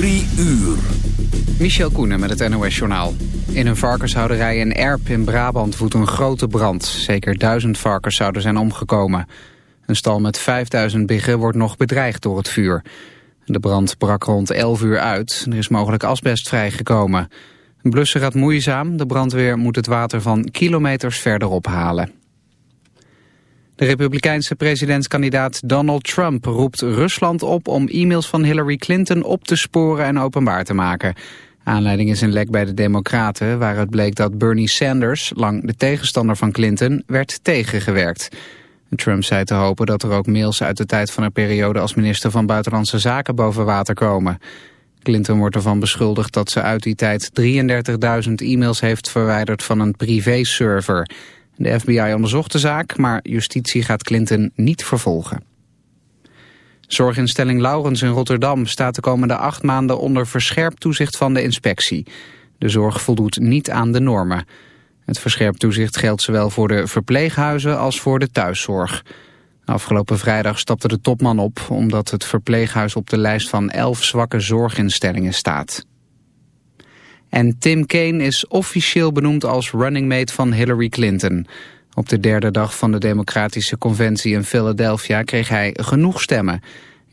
Drie uur. Michel Koenen met het NOS-journaal. In een varkenshouderij in Erp in Brabant woedt een grote brand. Zeker duizend varkens zouden zijn omgekomen. Een stal met 5000 biggen wordt nog bedreigd door het vuur. De brand brak rond 11 uur uit. Er is mogelijk asbest vrijgekomen. Blussen gaat moeizaam. De brandweer moet het water van kilometers verderop halen. De republikeinse presidentskandidaat Donald Trump roept Rusland op om e-mails van Hillary Clinton op te sporen en openbaar te maken. Aanleiding is een lek bij de Democraten waaruit bleek dat Bernie Sanders, lang de tegenstander van Clinton, werd tegengewerkt. Trump zei te hopen dat er ook mails uit de tijd van haar periode als minister van Buitenlandse Zaken boven water komen. Clinton wordt ervan beschuldigd dat ze uit die tijd 33.000 e-mails heeft verwijderd van een privéserver. De FBI onderzocht de zaak, maar justitie gaat Clinton niet vervolgen. Zorginstelling Laurens in Rotterdam staat de komende acht maanden onder verscherpt toezicht van de inspectie. De zorg voldoet niet aan de normen. Het verscherpt toezicht geldt zowel voor de verpleeghuizen als voor de thuiszorg. Afgelopen vrijdag stapte de topman op omdat het verpleeghuis op de lijst van elf zwakke zorginstellingen staat. En Tim Kaine is officieel benoemd als running mate van Hillary Clinton. Op de derde dag van de Democratische Conventie in Philadelphia kreeg hij genoeg stemmen.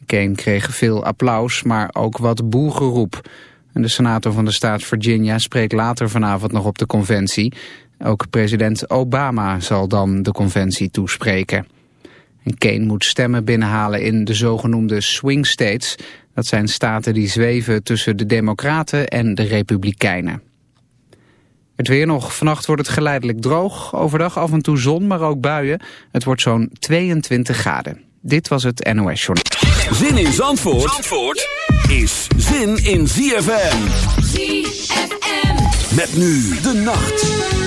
Kaine kreeg veel applaus, maar ook wat boegeroep. En de senator van de staat Virginia spreekt later vanavond nog op de conventie. Ook president Obama zal dan de conventie toespreken. En Kane moet stemmen binnenhalen in de zogenoemde swing states. Dat zijn staten die zweven tussen de democraten en de republikeinen. Het weer nog. Vannacht wordt het geleidelijk droog. Overdag af en toe zon, maar ook buien. Het wordt zo'n 22 graden. Dit was het NOS Journal. Zin in Zandvoort, Zandvoort is zin in ZFM. ZFM. Met nu de nacht.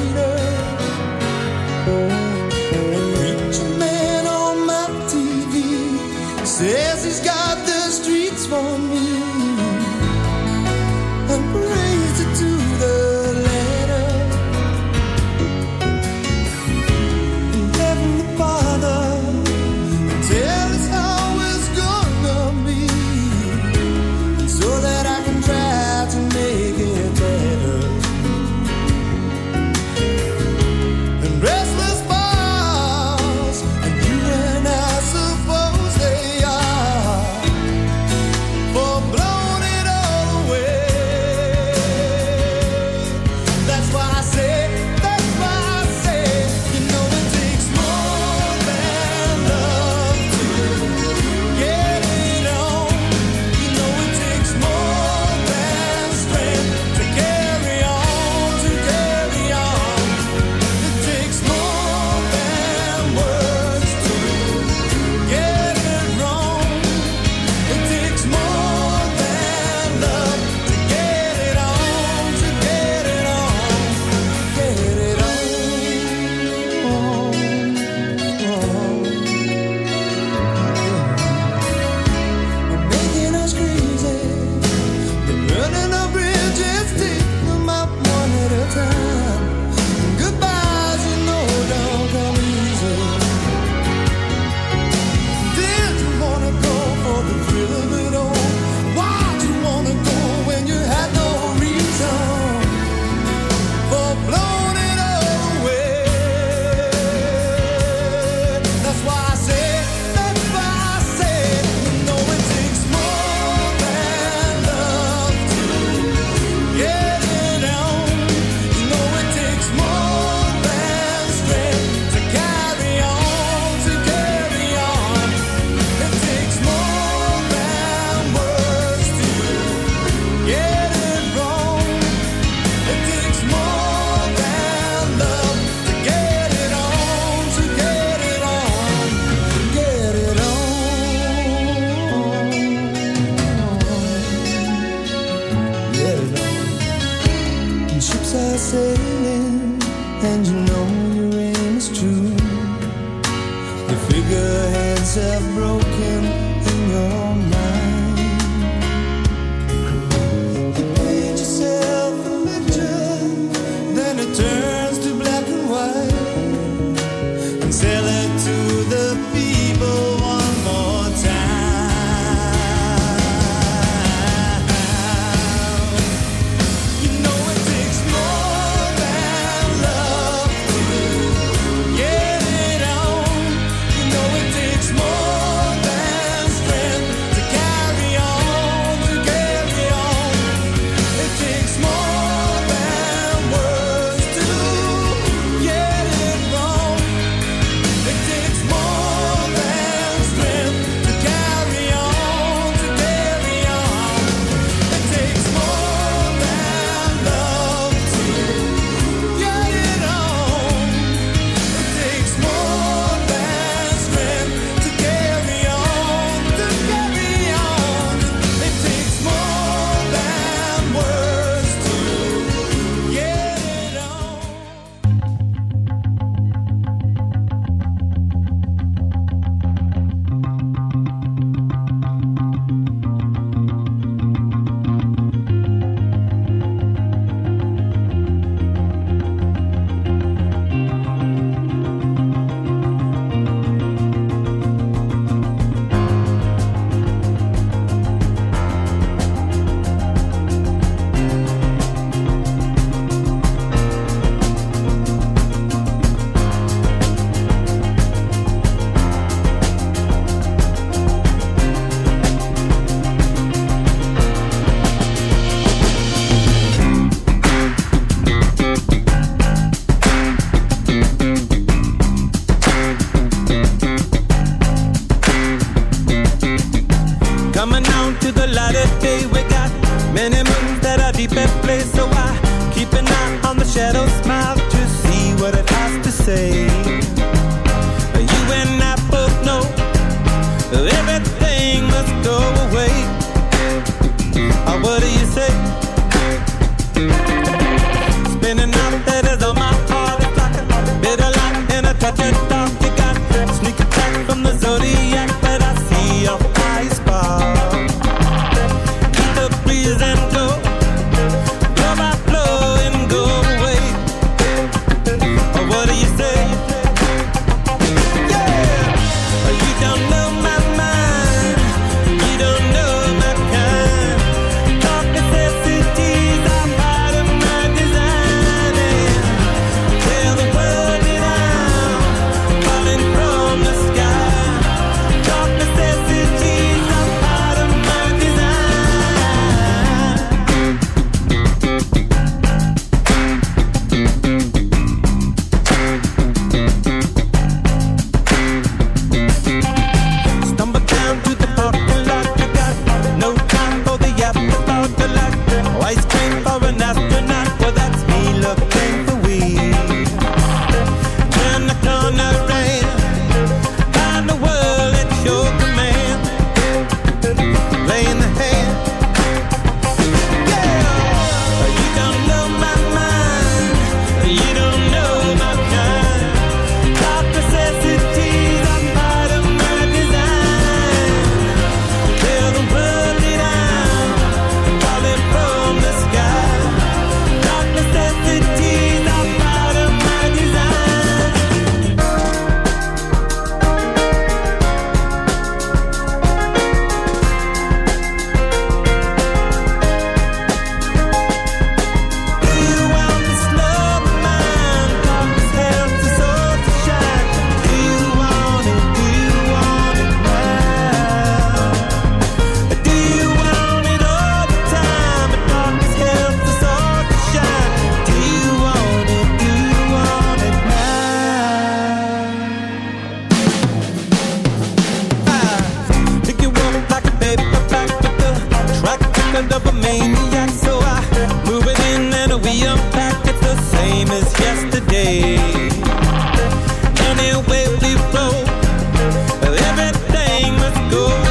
so I move it in and we unpack it the same as yesterday. Anyway, we roll, everything must go.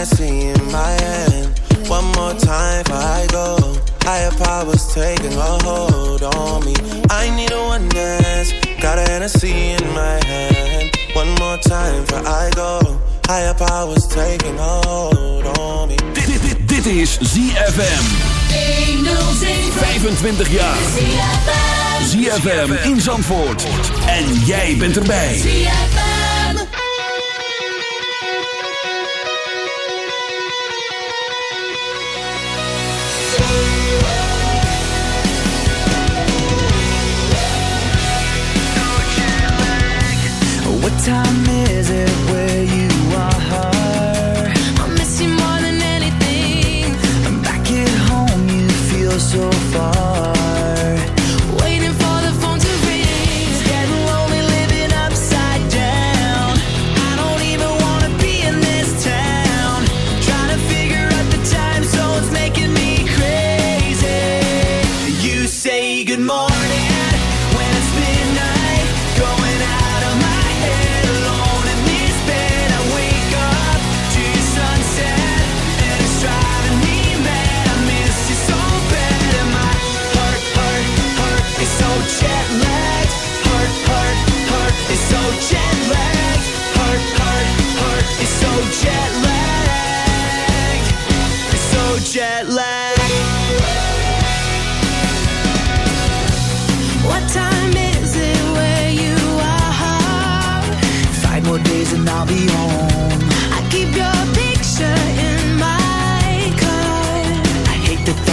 Hennessy in my hand. One more time before I go. Higher powers taking a hold on me. I need a one dance. Got a Hennessy in my hand. One more time before I go. Higher powers taking a hold on me. Dit, dit, dit, is ZFM. 25 jaar. ZFM in Zandvoort. En jij bent erbij. What time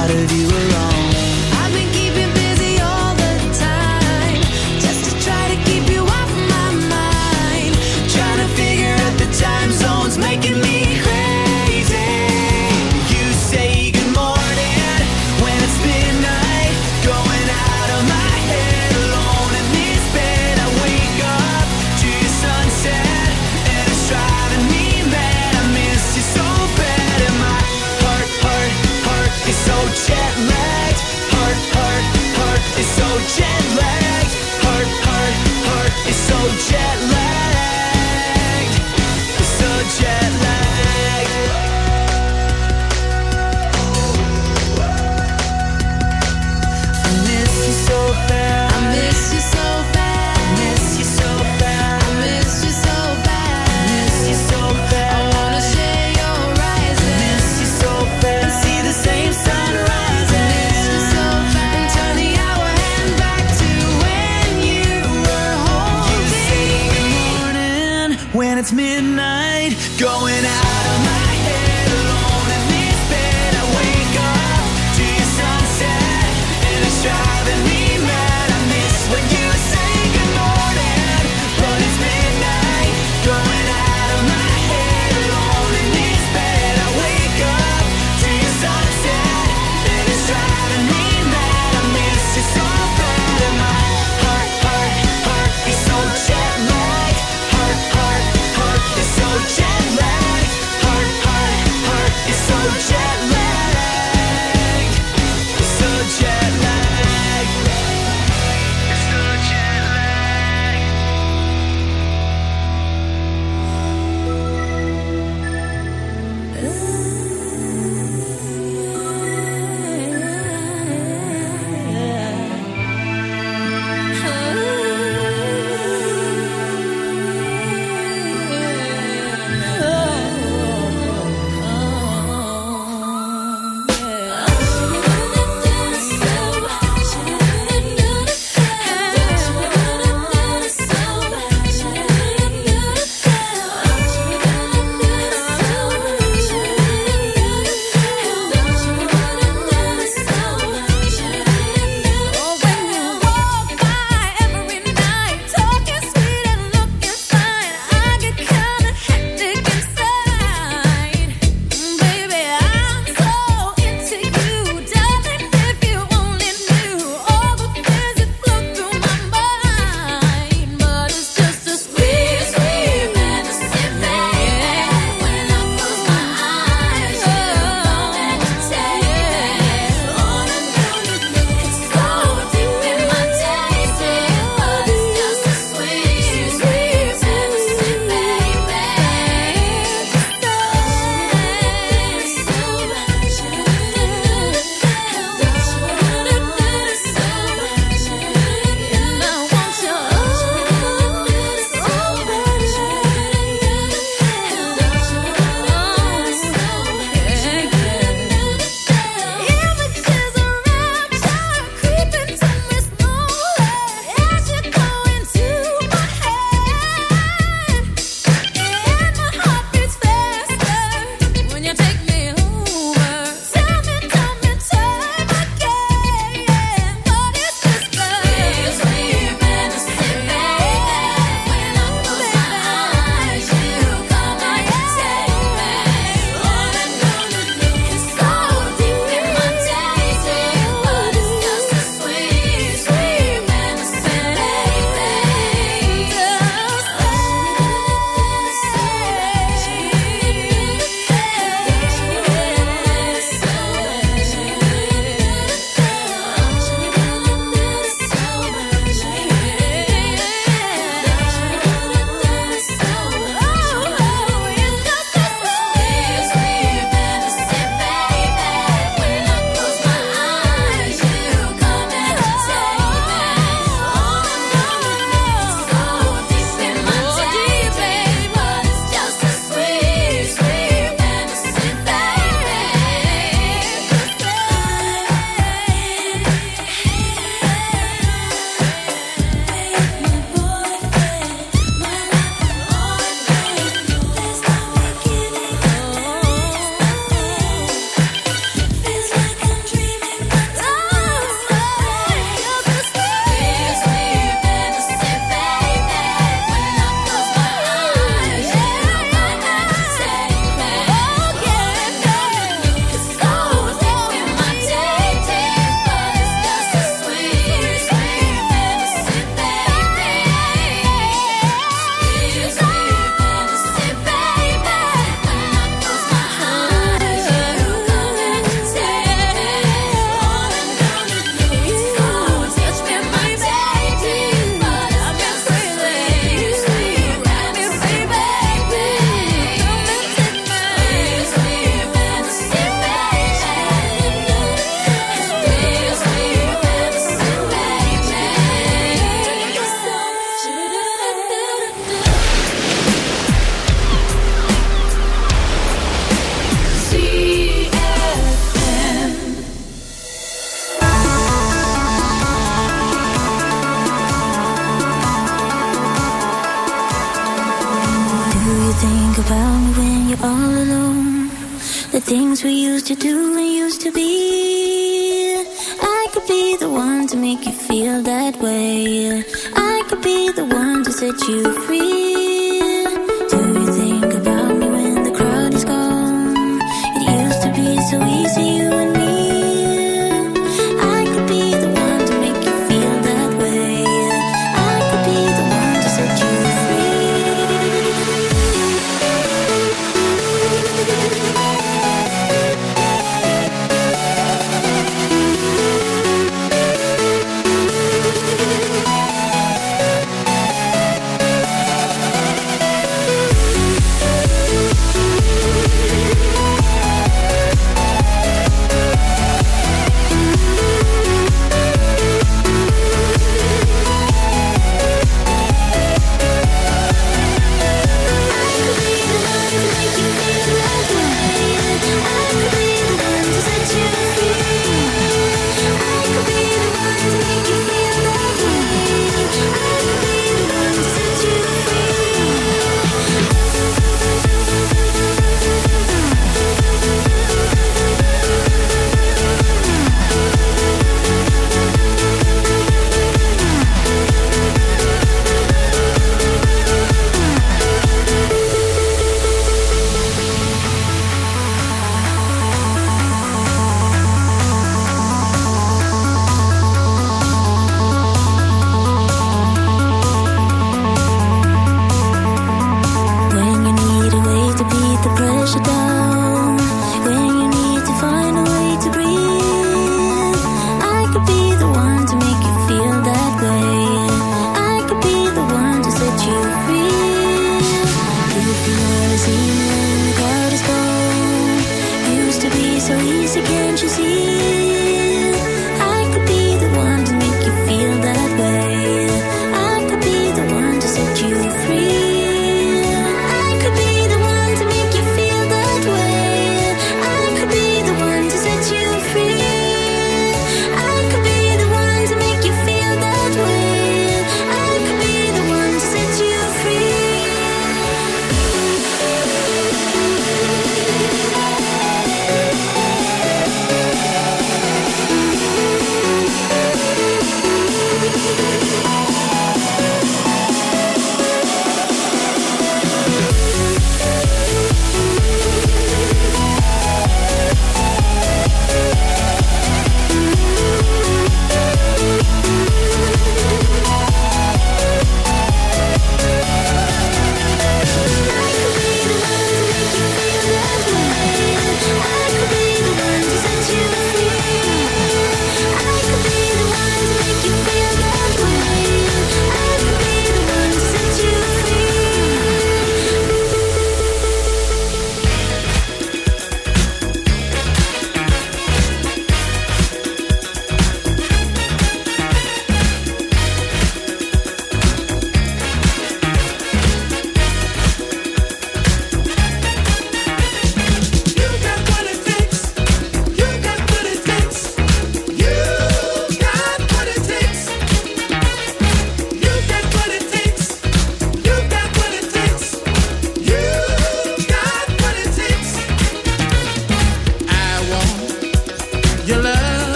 out of you alone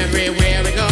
everywhere we go.